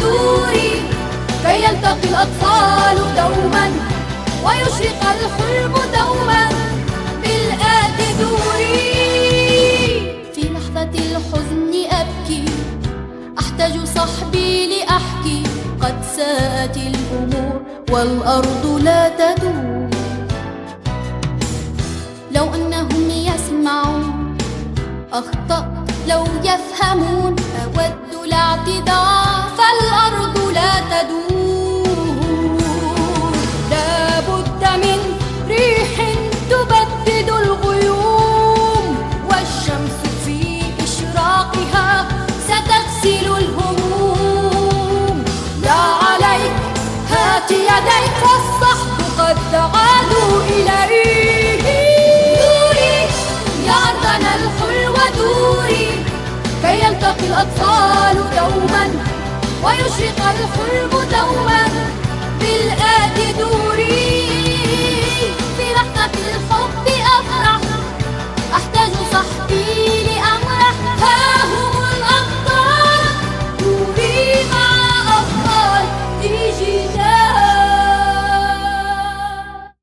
دوري كي يلتقي الأطفال دوما ويشرق الحلم دوما بالآت دوري. في لحظة الحزن أبكي أحتاج صحبي لأحكي قد ساءت الأمور والأرض لا تدور. لو أنهم يسمعون أخطأت لو يفهمون يا أرضنا الحلوة دوري كي يلتقي الأطفال دوما ويشرق الحلم دوما.